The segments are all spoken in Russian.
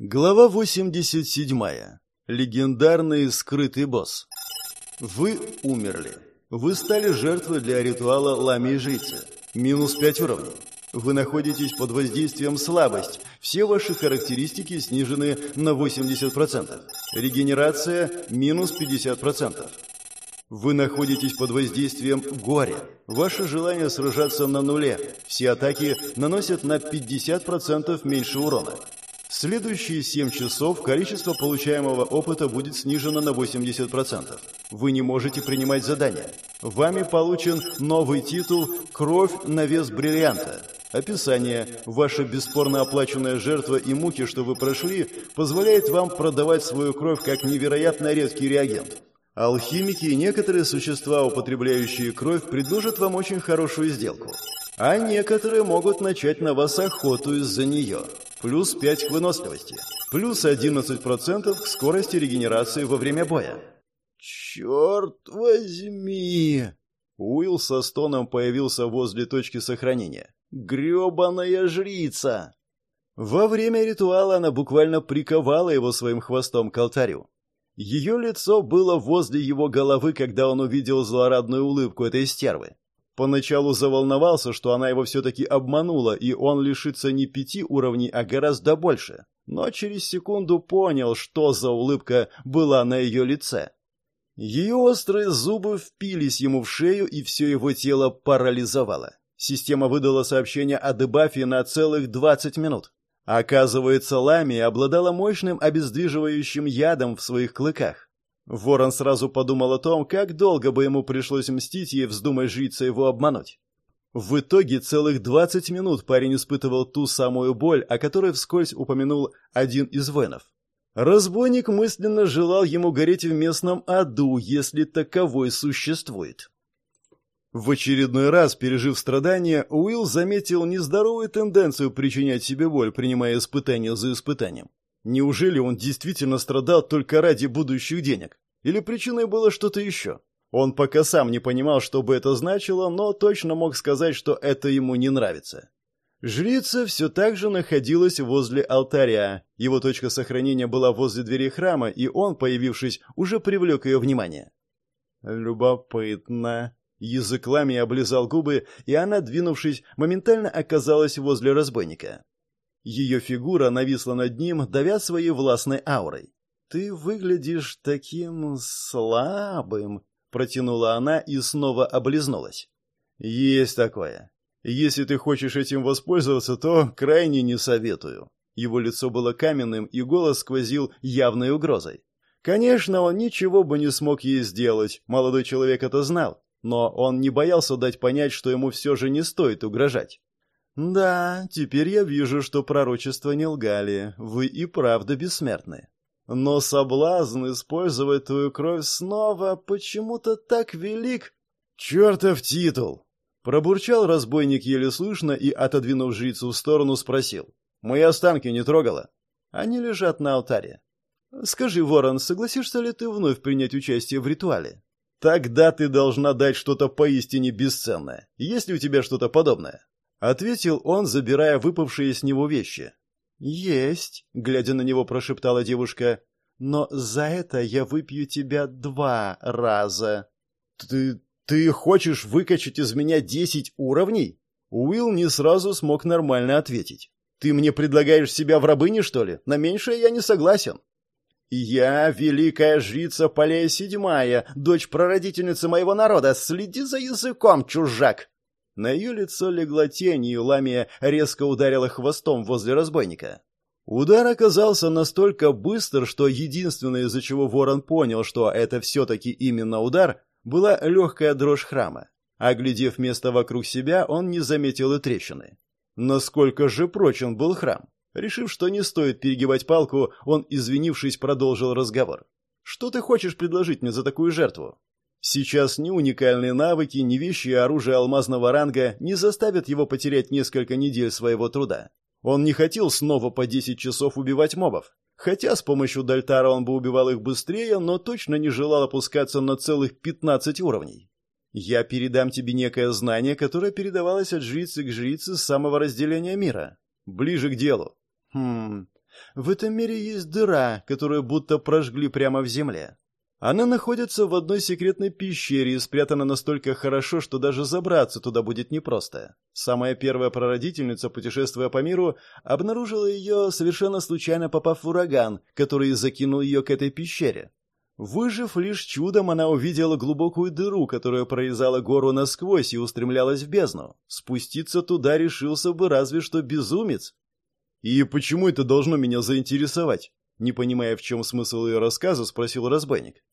Глава 87. Легендарный скрытый босс. Вы умерли. Вы стали жертвой для ритуала ламии жрицы. Минус 5 уровней. Вы находитесь под воздействием слабость. Все ваши характеристики снижены на 80%. Регенерация минус 50%. Вы находитесь под воздействием горя. Ваше желание сражаться на нуле. Все атаки наносят на 50% меньше урона. Следующие 7 часов количество получаемого опыта будет снижено на 80%. Вы не можете принимать задания. Вами получен новый титул «Кровь на вес бриллианта». Описание. Ваша бесспорно оплаченная жертва и муки, что вы прошли, позволяет вам продавать свою кровь как невероятно редкий реагент. Алхимики и некоторые существа, употребляющие кровь, предложат вам очень хорошую сделку. А некоторые могут начать на вас охоту из-за нее плюс 5 к выносливости, плюс 11% к скорости регенерации во время боя. «Черт возьми!» Уилл со стоном появился возле точки сохранения. «Гребаная жрица!» Во время ритуала она буквально приковала его своим хвостом к алтарю. Ее лицо было возле его головы, когда он увидел злорадную улыбку этой стервы. Поначалу заволновался, что она его все-таки обманула, и он лишится не пяти уровней, а гораздо больше. Но через секунду понял, что за улыбка была на ее лице. Ее острые зубы впились ему в шею, и все его тело парализовало. Система выдала сообщение о дебафе на целых 20 минут. Оказывается, Лами обладала мощным обездвиживающим ядом в своих клыках. Ворон сразу подумал о том, как долго бы ему пришлось мстить ей, вздумай жрица его обмануть. В итоге целых 20 минут парень испытывал ту самую боль, о которой вскользь упомянул один из воинов. Разбойник мысленно желал ему гореть в местном аду, если таковой существует. В очередной раз, пережив страдания, Уилл заметил нездоровую тенденцию причинять себе боль, принимая испытание за испытанием. Неужели он действительно страдал только ради будущих денег? Или причиной было что-то еще? Он пока сам не понимал, что бы это значило, но точно мог сказать, что это ему не нравится. Жрица все так же находилась возле алтаря. Его точка сохранения была возле двери храма, и он, появившись, уже привлек ее внимание. Любопытно. Язык лами облизал губы, и она, двинувшись, моментально оказалась возле разбойника. Ее фигура нависла над ним, давя своей властной аурой. «Ты выглядишь таким слабым», — протянула она и снова облизнулась. «Есть такое. Если ты хочешь этим воспользоваться, то крайне не советую». Его лицо было каменным, и голос сквозил явной угрозой. Конечно, он ничего бы не смог ей сделать, молодой человек это знал, но он не боялся дать понять, что ему все же не стоит угрожать. «Да, теперь я вижу, что пророчества не лгали. Вы и правда бессмертны. Но соблазн использовать твою кровь снова почему-то так велик. Чертов титул!» Пробурчал разбойник еле слышно и, отодвинув жрицу в сторону, спросил. «Мои останки не трогала?» «Они лежат на алтаре». «Скажи, Ворон, согласишься ли ты вновь принять участие в ритуале?» «Тогда ты должна дать что-то поистине бесценное. Есть ли у тебя что-то подобное?» Ответил он, забирая выпавшие с него вещи. «Есть», — глядя на него, прошептала девушка. «Но за это я выпью тебя два раза». «Ты... ты хочешь выкачать из меня десять уровней?» Уилл не сразу смог нормально ответить. «Ты мне предлагаешь себя в рабыне, что ли? На меньшее я не согласен». «Я великая жрица Полея Седьмая, дочь прародительницы моего народа. Следи за языком, чужак!» На ее лицо легла тень, и Ламия резко ударила хвостом возле разбойника. Удар оказался настолько быстр, что единственное, из-за чего ворон понял, что это все-таки именно удар, была легкая дрожь храма. Оглядев место вокруг себя, он не заметил и трещины. Насколько же прочен был храм? Решив, что не стоит перегибать палку, он, извинившись, продолжил разговор. «Что ты хочешь предложить мне за такую жертву?» Сейчас ни уникальные навыки, ни вещи и оружие алмазного ранга не заставят его потерять несколько недель своего труда. Он не хотел снова по 10 часов убивать мобов. Хотя с помощью Дальтара он бы убивал их быстрее, но точно не желал опускаться на целых 15 уровней. Я передам тебе некое знание, которое передавалось от жрицы к жрице с самого разделения мира. Ближе к делу. Хм... В этом мире есть дыра, которую будто прожгли прямо в земле. Она находится в одной секретной пещере и спрятана настолько хорошо, что даже забраться туда будет непросто. Самая первая прародительница, путешествуя по миру, обнаружила ее, совершенно случайно попав в ураган, который закинул ее к этой пещере. Выжив лишь чудом, она увидела глубокую дыру, которая прорезала гору насквозь и устремлялась в бездну. Спуститься туда решился бы разве что безумец. «И почему это должно меня заинтересовать?» Не понимая, в чем смысл ее рассказа, спросил разбойник.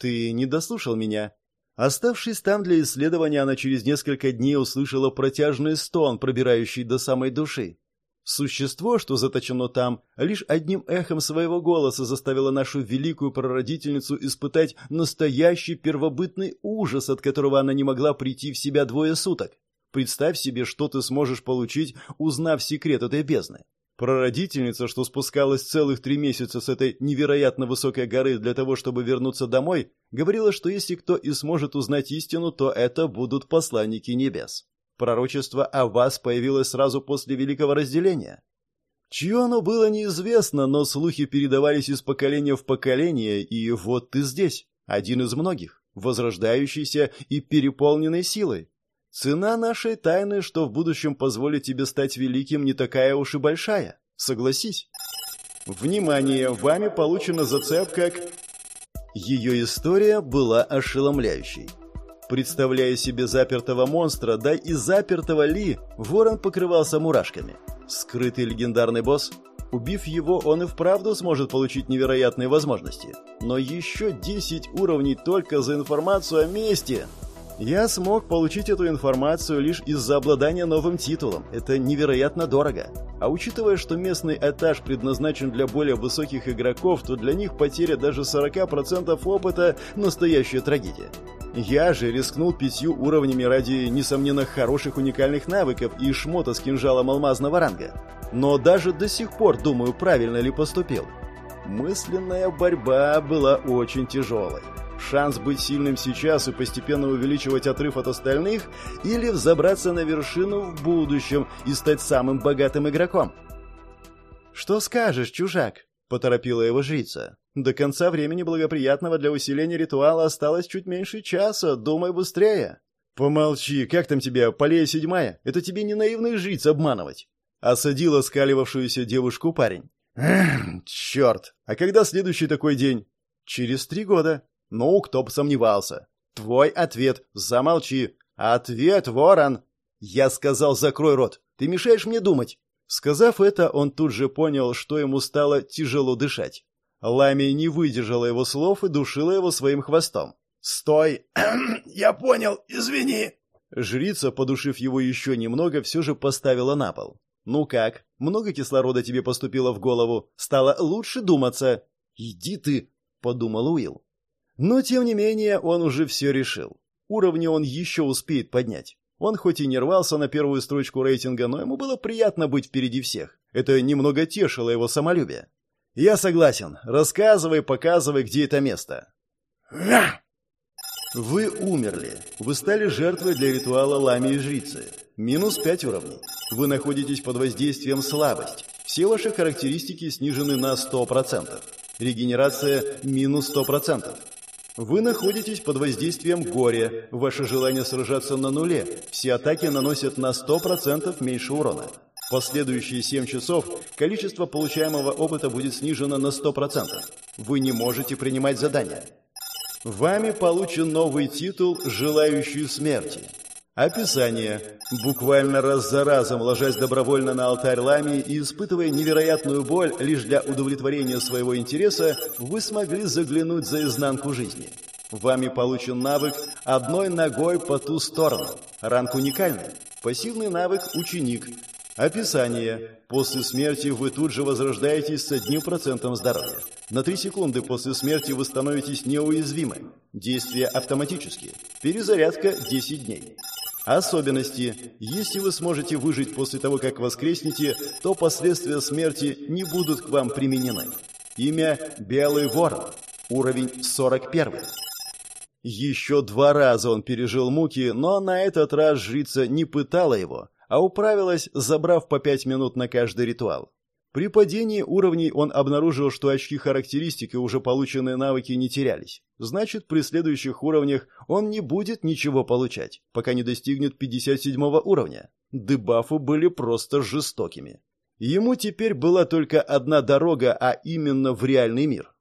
«Ты не дослушал меня?» Оставшись там для исследования, она через несколько дней услышала протяжный стон, пробирающий до самой души. Существо, что заточено там, лишь одним эхом своего голоса заставило нашу великую прародительницу испытать настоящий первобытный ужас, от которого она не могла прийти в себя двое суток. Представь себе, что ты сможешь получить, узнав секрет этой бездны. Прародительница, что спускалась целых три месяца с этой невероятно высокой горы для того, чтобы вернуться домой, говорила, что если кто и сможет узнать истину, то это будут посланники небес. Пророчество о вас появилось сразу после Великого Разделения. Чье оно было неизвестно, но слухи передавались из поколения в поколение, и вот ты здесь, один из многих, возрождающийся и переполненный силой. Цена нашей тайны, что в будущем позволит тебе стать великим, не такая уж и большая. Согласись. Внимание, вами получена зацепка к... Ее история была ошеломляющей. Представляя себе запертого монстра, да и запертого Ли, ворон покрывался мурашками. Скрытый легендарный босс? Убив его, он и вправду сможет получить невероятные возможности. Но еще 10 уровней только за информацию о месте. Я смог получить эту информацию лишь из-за обладания новым титулом. Это невероятно дорого. А учитывая, что местный этаж предназначен для более высоких игроков, то для них потеря даже 40% опыта – настоящая трагедия. Я же рискнул пятью уровнями ради, несомненно, хороших уникальных навыков и шмота с кинжалом алмазного ранга. Но даже до сих пор думаю, правильно ли поступил. Мысленная борьба была очень тяжелой. Шанс быть сильным сейчас и постепенно увеличивать отрыв от остальных или взобраться на вершину в будущем и стать самым богатым игроком? «Что скажешь, чужак?» — поторопила его жрица. «До конца времени благоприятного для усиления ритуала осталось чуть меньше часа. Думай быстрее!» «Помолчи, как там тебя, Полея седьмая? Это тебе не наивных жриц обманывать!» Осадила скаливавшуюся девушку парень. «Черт! А когда следующий такой день?» «Через три года», ну, кто бы сомневался. Твой ответ. Замолчи. Ответ, ворон. Я сказал, закрой рот. Ты мешаешь мне думать. Сказав это, он тут же понял, что ему стало тяжело дышать. Ламия не выдержала его слов и душила его своим хвостом. «Стой! Я понял, извини!» Жрица, подушив его еще немного, все же поставила на пол. «Ну как? Много кислорода тебе поступило в голову? Стало лучше думаться?» «Иди ты!» — подумал Уилл. Но, тем не менее, он уже все решил. Уровни он еще успеет поднять. Он хоть и не рвался на первую строчку рейтинга, но ему было приятно быть впереди всех. Это немного тешило его самолюбие. «Я согласен. Рассказывай, показывай, где это место». Вы умерли. Вы стали жертвой для ритуала ламии жрицы. Минус 5 уровней. Вы находитесь под воздействием слабость. Все ваши характеристики снижены на 100%. Регенерация минус 100%. Вы находитесь под воздействием горя. Ваше желание сражаться на нуле. Все атаки наносят на 100% меньше урона. Последующие 7 часов количество получаемого опыта будет снижено на 100%. Вы не можете принимать задания. Вами получен новый титул «Желающий смерти». Описание. Буквально раз за разом, ложась добровольно на алтарь ламии и испытывая невероятную боль лишь для удовлетворения своего интереса, вы смогли заглянуть за изнанку жизни. Вами получен навык «Одной ногой по ту сторону». Ранг уникальный. Пассивный навык «Ученик». Описание. После смерти вы тут же возрождаетесь с одним процентом здоровья. На 3 секунды после смерти вы становитесь неуязвимы. Действие автоматически. Перезарядка 10 дней. Особенности. Если вы сможете выжить после того, как воскреснете, то последствия смерти не будут к вам применены. Имя Белый Ворон. Уровень 41. Еще два раза он пережил муки, но на этот раз жрица не пытала его, а управилась, забрав по пять минут на каждый ритуал. При падении уровней он обнаружил, что очки характеристик и уже полученные навыки не терялись. Значит, при следующих уровнях он не будет ничего получать, пока не достигнет 57 уровня. Дебафы были просто жестокими. Ему теперь была только одна дорога, а именно в реальный мир.